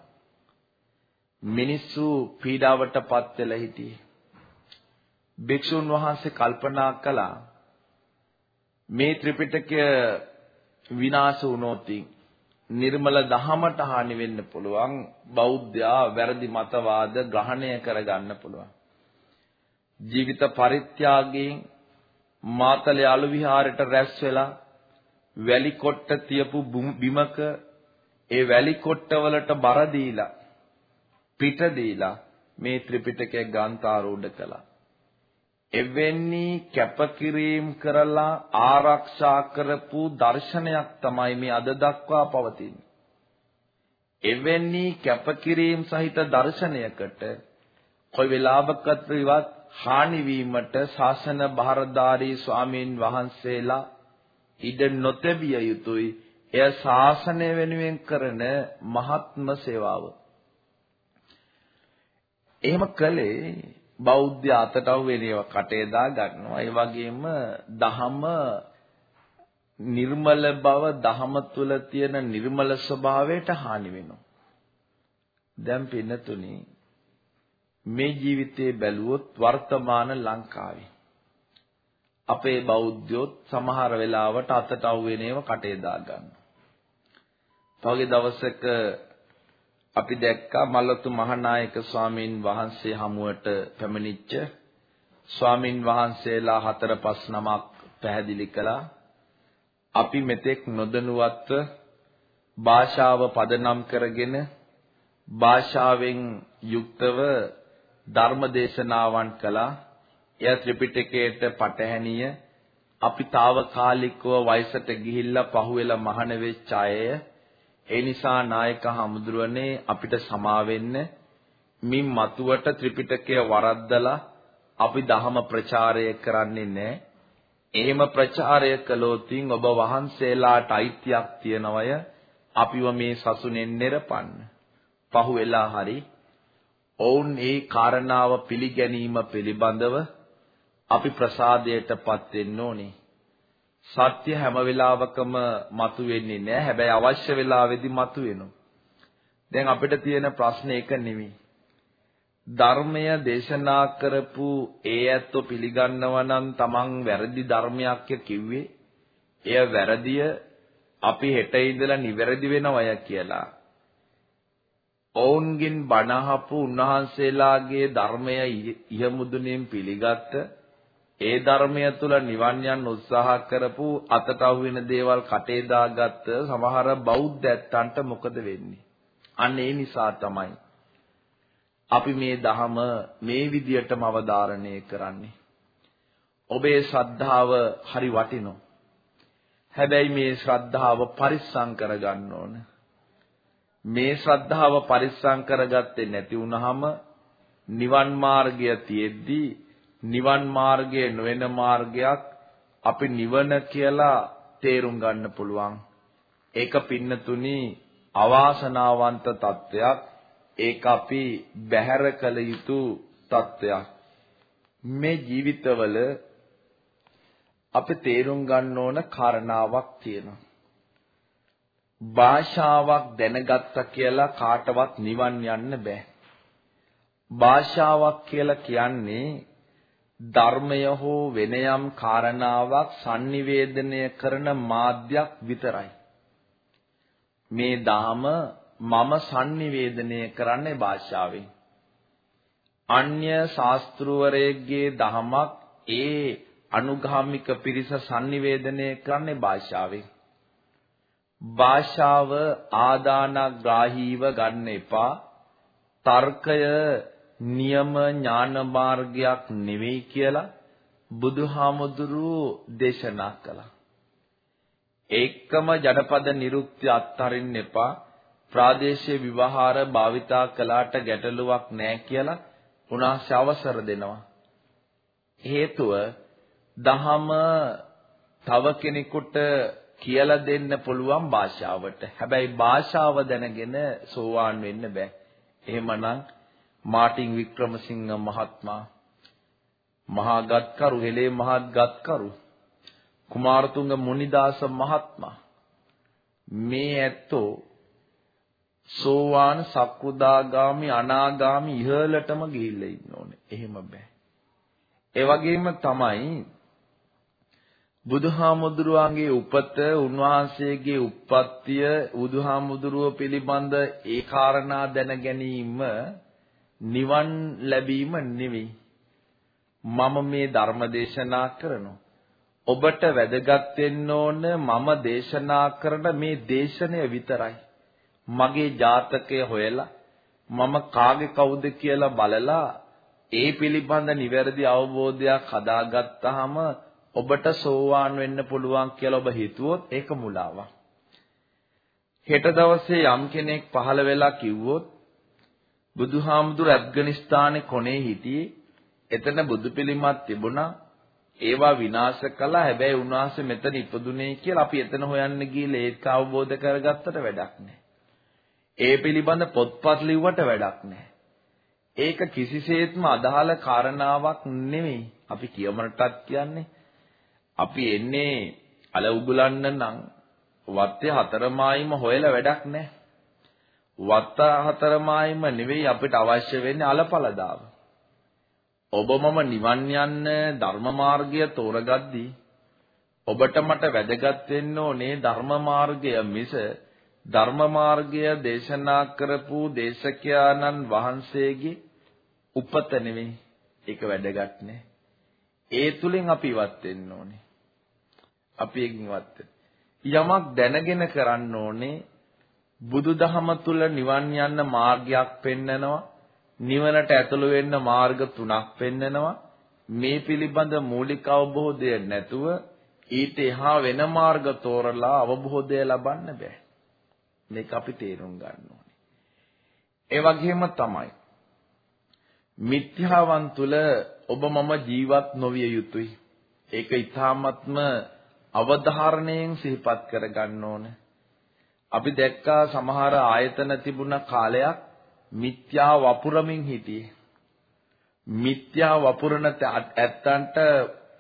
මිනිස්සු පීඩාවටපත් වෙලා හිටියේ. භික්ෂුන් වහන්සේ කල්පනා කළා මේ ත්‍රිපිටකය විනාශ වුණොත් නිර්මල දහමට හානි වෙන්න පුළුවන් බෞද්ධයා වැරදි මතවාද ග්‍රහණය කරගන්න පුළුවන් ජීවිත පරිත්‍යාගයෙන් මාතලේ අලු විහාරයට රැස් වෙලා වැලි කොට්ට තියපු බිමක ඒ වැලි කොට්ටවලට බර දීලා පිට දීලා මේ ත්‍රිපිටකය ගාන්තාරූඪ කළා. එවැනි කැපකිරීම කරලා ආරක්ෂා කරපු දර්ශනයක් තමයි මේ අද දක්වා පවතින්නේ. එවැනි කැපකිරීම සහිත දර්ශනයකට කොයි වෙලාවකත් විවත් හානි වීමට ශාසන බහරදාරී ස්වාමීන් වහන්සේලා ඉඩ නොතැබිය යුතුයි. එය ශාසනය වෙනුවෙන් කරන මහත්ම සේවාව. එහෙම කළේ බෞද්ධ අතට වෙන ඒවා කටේ දා ගන්නවා. ඒ වගේම දහම නිර්මල බව දහම තුල තියෙන නිර්මල ස්වභාවයට හානි වෙනවා. දැන් පින්නතුනි මේ ජීවිතේ බැලුවොත් වර්තමාන ලංකාවේ අපේ බෞද්ධයොත් සමහර වෙලාවට අතට අවුවෙන ඒවා කටේ දා ගන්නවා. තවගේ දවසක අපි දැක්කා මල්ලතු මහානායක ස්වාමීන් වහන්සේ හමුවට පැමිණිච්ච ස්වාමින් වහන්සේලා හතර පස් නමක් පැහැදිලි කළා. අපි මෙතෙක් නොදනුවත්ව භාෂාව පදනම් කරගෙන භාෂාවෙන් යුක්තව ධර්ම දේශනාවන් කළා. එය ත්‍රිපිටකයට පටහැනිය අපි తాවකාලිකව වයසට ගිහිල්ලා පහුවෙලා මහාන වෙච්ච අය ඒ නිසා නායක හමුදුරනේ අපිට සමා වෙන්න මින් මතුවට ත්‍රිපිටකය වරද්දලා අපි දහම ප්‍රචාරය කරන්නේ නැහැ. එහෙම ප්‍රචාරය කළොතින් ඔබ වහන්සේලාට අයිතියක් තියනවය අපිව මේ සසුනෙන් නෙරපන්න. පහුවෙලා හරි ඔවුන් ඒ කාරණාව පිළිගැනීම පිළිබඳව අපි ප්‍රසාදයටපත් වෙන්න ඕනේ. සත්‍ය හැම වෙලාවකම මතුවෙන්නේ නැහැ. හැබැයි අවශ්‍ය වෙලාවෙදී මතුවෙනවා. දැන් අපිට තියෙන ප්‍රශ්නේ ඒක නෙමෙයි. ධර්මය දේශනා කරපු ඒ ඇත්තෝ පිළිගන්නවා නම් තමන් වැරදි ධර්මයක් කිව්වේ එය වැරදිය අපි හෙට ඉඳලා නිවැරදි වෙනවය කියලා. ඔවුන්ගෙන් බණහපු උන්වහන්සේලාගේ ධර්මය ඉහමුදුනෙන් පිළිගත්ත ඒ ධර්මය තුල නිවන් යන්න උත්සාහ කරපු අතට අහු වෙන දේවල් කටේ දාගත්ත සමහර බෞද්ධ ඇත්තන්ට මොකද වෙන්නේ? අන්න ඒ නිසා තමයි අපි මේ ධහම මේ විදියටම අවධාරණය කරන්නේ. ඔබේ ශ්‍රද්ධාව හරි වටිනෝ. හැබැයි මේ ශ්‍රද්ධාව පරිස්සම් කරගන්න ඕන. මේ ශ්‍රද්ධාව පරිස්සම් කරගත්තේ නැති වුනහම නිවන් මාර්ගය තියෙද්දී නිවන් මාර්ගයේ නොවන මාර්ගයක් අපි නිවන කියලා තේරුම් ගන්න පුළුවන්. ඒක පින්නතුනි අවාසනාවන්ත තත්වයක්. ඒක අපි බැහැර කළ යුතු තත්වයක්. මේ ජීවිතවල අපි තේරුම් ගන්න ඕන කාරණාවක් තියෙනවා. භාෂාවක් දැනගත්තා කියලා කාටවත් නිවන් යන්න බෑ. භාෂාවක් කියලා කියන්නේ ධර්මය හෝ වෙන යම් කාරණාවක් sannivedanaya කරන මාධ්‍යයක් විතරයි. මේ ධහම මම sannivedanaya කරන්නේ භාෂාවෙන්. අන්‍ය ශාස්ත්‍රවරයෙක්ගේ දහමක් ඒ අනුගාමික පිරිස sannivedanaya කරන්නේ භාෂාවෙන්. භාෂාව ආදානග්‍රාහීව ගන්න එපා. තර්කය නියම ඥාන මාර්ගයක් නෙවෙයි කියලා බුදුහාමුදුරුවෝ දේශනා කළා. ඒකම ජනපද නිරුක්ති අත්හරින්න එපා. ප්‍රාදේශීය විවහාර භාවිතා කළාට ගැටලුවක් නැහැ කියලා උන්වහන්සේ අවසර දෙනවා. හේතුව දහම තව කෙනෙකුට කියලා දෙන්න පුළුවන් භාෂාවට. හැබැයි භාෂාව දැනගෙන සෝවාන් වෙන්න බෑ. එහෙමනම් මාටින් වික්‍රමසිංහ මහත්මයා මහා ගත්කරු හෙලේ මහත් ගත්කරු කුමාරතුංග මුනිදාස මහත්මයා මේ ඇත්තෝ සෝවාන් සක්‍රුදාගාමි අනාගාමි ඉහළටම ගිහිල්ලා ඉන්න ඕනේ. එහෙම බෑ. ඒ වගේම තමයි බුදුහාමුදුරුවන්ගේ උපත උන්වහන්සේගේ උප්පත්තිය බුදුහාමුදුරුව පිළිබඳ ඒ කාරණා දැන ගැනීම නිවන් ලැබීම නෙවෙයි. මම මේ ධර්ම දේශනා කරනවා. ඔබට වැදගත් වෙන්න ඕන මම දේශනා කරන මේ දේශනය විතරයි. මගේ ජාතකය හොයලා මම කාගේ කවුද කියලා බලලා ඒ පිළිබඳ නිවැරදි අවබෝධයක් හදාගත්තාම ඔබට සෝවාන් වෙන්න පුළුවන් කියලා ඔබ හිතුවොත් ඒක මුලාවක්. හෙට දවසේ යම් කෙනෙක් පහළ වෙලා කිව්වොත් බුදුහාමුදුර ඇෆ්ගනිස්තානයේ කොනේ හිටියේ එතන බුදු පිළිමක් තිබුණා ඒවා විනාශ කළා හැබැයි උන්වහන්සේ මෙතන ඉපදුනේ කියලා අපි එතන හොයන්න ගිහලා ඒක අවබෝධ කරගත්තට වැඩක් නැහැ. ඒ පිළිබඳ පොත්පත් ලිව්වට වැඩක් නැහැ. ඒක කිසිසේත්ම අදාළ කාරණාවක් නෙමෙයි. අපි කියමනටත් කියන්නේ අපි එන්නේ අල උගලන්න නම් වත්තේ හතරමායිම හොයලා වැඩක් නැහැ. වත්ත හතරමායිම නෙවෙයි අපිට අවශ්‍ය වෙන්නේ අලපලදාව. ඔබ මම නිවන් යන්න ධර්ම මාර්ගය තෝරගද්දී ඔබට මට වැදගත් වෙන්න ඕනේ ධර්ම මාර්ගය මිස ධර්ම මාර්ගය දේශනා කරපු දේශකයාණන් වහන්සේගේ උපත නෙවෙයි. ඒක වැදගත් නෑ. ඒ තුලින් අපි ඉවත් වෙන්න ඕනේ. අපි එකින් ඉවත් යමක් දැනගෙන කරන්න ඕනේ බුදුදහම තුල නිවන් යන්න මාර්ගයක් පෙන්නනවා නිවනට ඇතුළු වෙන්න මාර්ග තුනක් පෙන්නනවා. මේ පිළිබඳ මූලික අවබෝධය නැතුව ඊට එහා වෙන මාර්ග තෝරලා අවබෝධය ලබන්න බෑ. මේක අපි තේරුම් ගන්න ඕනේ. ඒ වගේම තමයි මිත්‍යාවන් තුල ඔබ මම ජීවත් නොවිය යුතුයි. ඒක ඊ타ත්ම අවධාරණයෙන් සිහිපත් කර ගන්න ඕන. අපි දැක්කා සමහර ආයතන තිබුණ කාලයක් මිත්‍යා වපුරමින් හිටියේ. මිත්‍යා වපුරන ඇත්තන්ට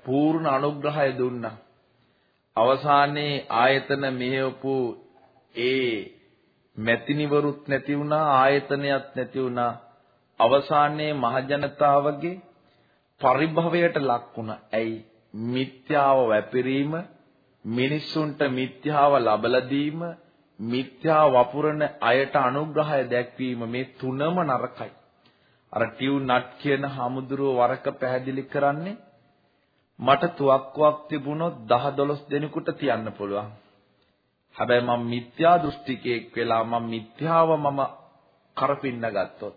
පූර්ණ අනුග්‍රහය දුන්නා. අවසානයේ ආයතන මෙහෙවපු ඒ මැතිනිවරුත් නැති වුණා ආයතනයක් නැති වුණා. අවසානයේ මහජනතාවගේ පරිභවයට ලක් වුණා. ඇයි? මිත්‍යාව වැපිරීම මිනිස්සුන්ට මිත්‍යාව ලබලා දීම මිත්‍යා වපුරන අයට අනුග්‍රහය දැක්වීම මේ තුනම නරකයි. අර ටිව් නට් කියන හමුදුරුව වරක පැහැදිලි කරන්නේ මට තුවක්කුවක් තිබුණොත් 10 12 දෙනෙකුට තියන්න පුළුවන්. හැබැයි මම මිත්‍යා දෘෂ්ටිකයෙක් වෙලා මම මිත්‍යාව මම කරපින්න ගත්තොත්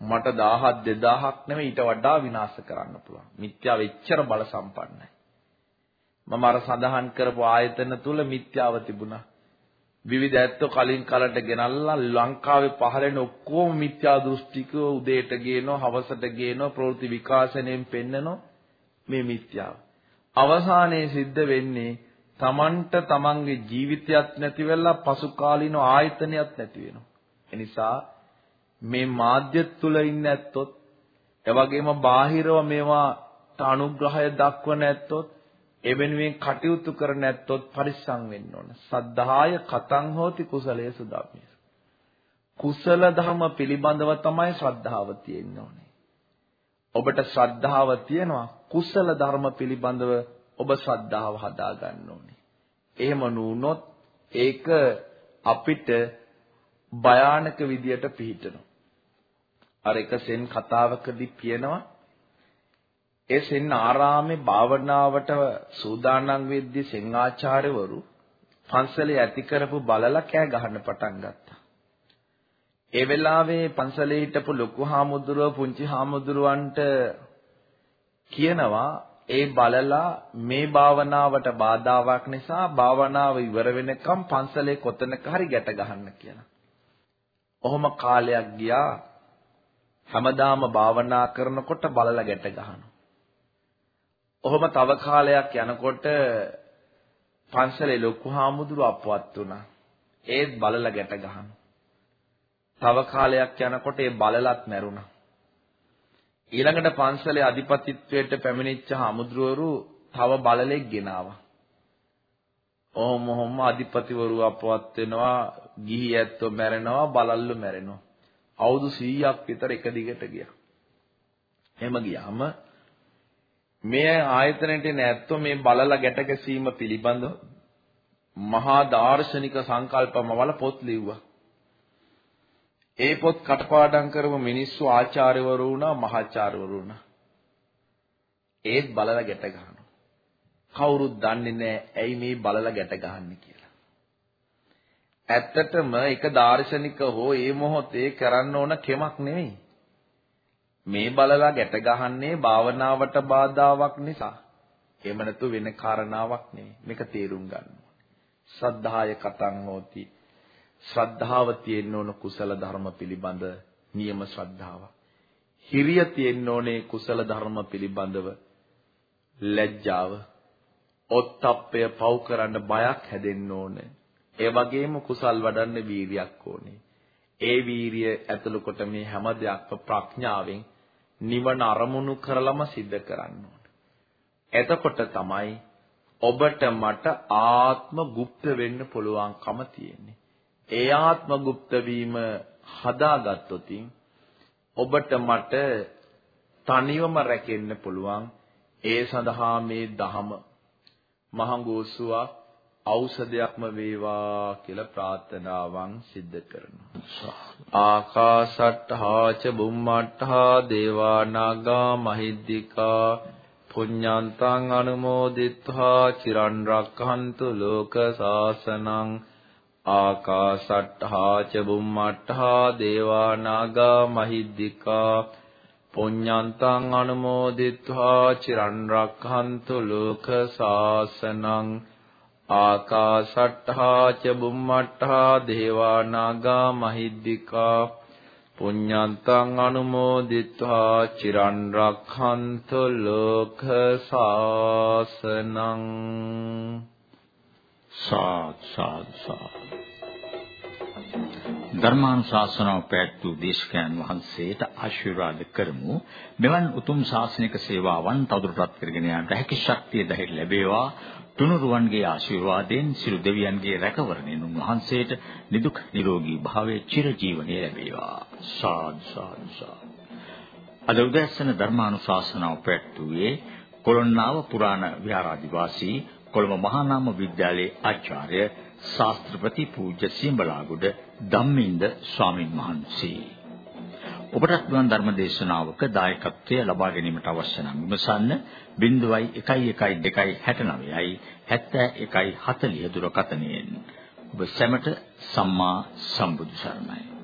මට 1000ක් 2000ක් නෙමෙයි ඊට වඩා විනාශ කරන්න පුළුවන්. මිත්‍යාව එච්චර බල සම්පන්නයි. මම අර සඳහන් කරපු ආයතන තුල මිත්‍යාව තිබුණා. විවිධ ඇත්තෝ කලින් කලට ගෙනල්ලා ලංකාවේ පහළෙන ඔක්කොම මිත්‍යා දෘෂ්ටිකව උදේට ගේනවා හවසට ගේනවා ප්‍රවෘත්ති විකාශනයෙන් පෙන්නනවා මේ මිත්‍යාව. අවසානයේ සිද්ධ වෙන්නේ Tamanට Tamanගේ ජීවිතයක් නැති වෙලා පසු කාලින ආයතනයක් නැති වෙනවා. එනිසා මේ මාධ්‍ය තුල ඉන්න ඇත්තොත් එවැගේම බාහිරව මේවාට අනුග්‍රහය දක්වන ඇත්තොත් එවෙනුවෙන් කටයුතු කර නැත්තොත් පරිස්සම් වෙන්න ඕන. සද්ධාය කතං හෝති කුසලේසු ධම්මේසු. කුසල ධර්ම පිළිබඳව තමයි ශ්‍රද්ධාව තියෙන්න ඕනේ. ඔබට ශ්‍රද්ධාව තියෙනවා කුසල ධර්ම පිළිබඳව ඔබ ශ්‍රද්ධාව හදා ගන්න ඕනේ. එහෙම නුනොත් ඒක අපිට භයානක විදියට පිහිටනවා. අර එක සෙන් කතාවකදී කියනවා ඒ සෙන් ආරාමේ භාවනාවට සූදානම් වෙද්දී සෙන් ආචාර්යවරු පන්සලේ ඇති කරපු බලලා කෑ ගහන්න පටන් ගත්තා. ඒ වෙලාවේ පන්සලේ හිටපු ලොකු හාමුදුරුව පුංචි හාමුදුරුවන්ට කියනවා ඒ බලලා මේ භාවනාවට බාධාවක් නිසා භාවනාව ඉවර වෙනකම් පන්සලේ කොතනක හරි ගැට ගහන්න කියලා. ඔහොම කාලයක් ගියා හැමදාම භාවනා කරනකොට බලලා ගැට ගහනවා. ඔහොම තව කාලයක් යනකොට පන්සලේ ලොකු හාමුදුරුව අපවත් වුණා. ඒත් බලලා ගැට ගහනවා. තව කාලයක් යනකොට ඒ බලලත් මැරුණා. ඊළඟට පන්සලේ අධිපතිත්වයට පැමිණිච්ච හාමුදුරුවරු තව බලලෙක් ගෙනාවා. ඔහොම ඔහොම අධිපතිවරු අපවත් වෙනවා, ගිහි ඇත්තෝ මැරෙනවා, බලල්ලු මැරෙනවා. අවුරුදු 100ක් විතර එක දිගට ගියා. එහෙම ගියාම මේ ආයතනයේ නැත්තෝ මේ බලලා ගැට ගැසීම පිළිබඳව මහා දාර්ශනික සංකල්පමවල පොත් ලිව්වා. ඒ පොත් කටපාඩම් කරපු මිනිස්සු ආචාර්යවරු වුණා මහාචාර්යවරු වුණා. ඒත් බලලා ගැට ගන්නවා. කවුරුත් දන්නේ නැහැ ඇයි මේ බලලා ගැට ගහන්නේ කියලා. ඇත්තටම එක දාර්ශනික හෝ ඒ මොහොතේ කරන්න ඕන කෙමක් නෙවෙයි. මේ බලලා ගැට ගහන්නේ භාවනාවට බාධාවක් නිසා. එහෙම නැතු වෙන කාරණාවක් නෙවෙයි. මේක තේරුම් ගන්න ශ්‍රද්ධාය කතං හෝති. ශ්‍රද්ධාව තියෙන්න ඕන කුසල ධර්ම පිළිබඳ නියම ශ්‍රද්ධාව. හිරිය තියෙන්න ඕනේ කුසල ධර්ම පිළිබඳව ලැජ්ජාව. ඔත්තප්පය පව් කරන්න බයක් හැදෙන්න ඕනේ. ඒ වගේම කුසල් වඩන්න වීරියක් ඕනේ. ඒ වීරිය ඇතුළු කොට මේ හැම දෙයක්ම ප්‍රඥාවෙන් නිවන අරමුණු කරලම සිද්ධ කරන්න ඕන. එතකොට තමයි ඔබට මට ආත්ම গুপ্ত වෙන්න පුළුවන්කම තියෙන්නේ. ඒ ආත්ම গুপ্ত වීම හදාගත්තොතින් ඔබට මට තනියම රැකෙන්න පුළුවන්. ඒ සඳහා මේ දහම මහඟෝසුවක් ඖෂධයක්ම වේවා කියලා ප්‍රාර්ථනාවන් සිද්ධ කරනවා. ආකාසට්ඨා ච බුම්මට්ඨා දේවා නාග මහිද්దికා පුඤ්ඤන්තං අනුමෝදිත්වා චිරන් රක්ඛන්තු ලෝක සාසනං ආකාසට්ඨා ච බුම්මට්ඨා දේවා නාග මහිද්దికා පුඤ්ඤන්තං අනුමෝදිත්වා චිරන් රක්ඛන්තු ලෝක සාසනං ආකාසට්ඨා ච බුම්මට්ඨා දේවා නාග මහිද්దికා පුඤ්ඤන්තං අනුමෝදිත්වා චිරන් රක්ඛන්තු ලෝක සාසනං සාත් සාත් සාත් ධර්මානුශාසනාව පැවැත්වූ දේශකයන් වහන්සේට ආශිර්වාද කරමු. මෙවන් උතුම් ශාසනික සේවාවන් තවදුරටත් කරගෙන යාමට හැකි ශක්තිය ධෛර්ය ලැබේවා. තුනුරුවන්ගේ ආශිර්වාදයෙන් සිළු දෙවියන්ගේ රැකවරණයෙන් උන්වහන්සේට නිදුක් නිරෝගී භාවයේ චිරජීවනයේ ලැබේවා සාදු සාදු අද උදැසන ධර්මානුශාසනාව පැවැත්වුවේ කොළොන්නාව පුරාණ විහාරාධිවාසී කොළඹ මහානාම විද්‍යාලයේ ආචාර්ය ශාස්ත්‍රපති පූජ්‍ය සිඹලාගොඩ ධම්මින්ද ස්වාමින් වහන්සේ. ඔබටත් ගුවන් ධර්ම දේශනාවක දායකත්වය ලබා ගැනීමට අවශ්‍ය නම් විමසන්න 011269යි 7140 දුරකථනයෙන්. ඔබ සැමට සම්මා සම්බුදු සරණයි.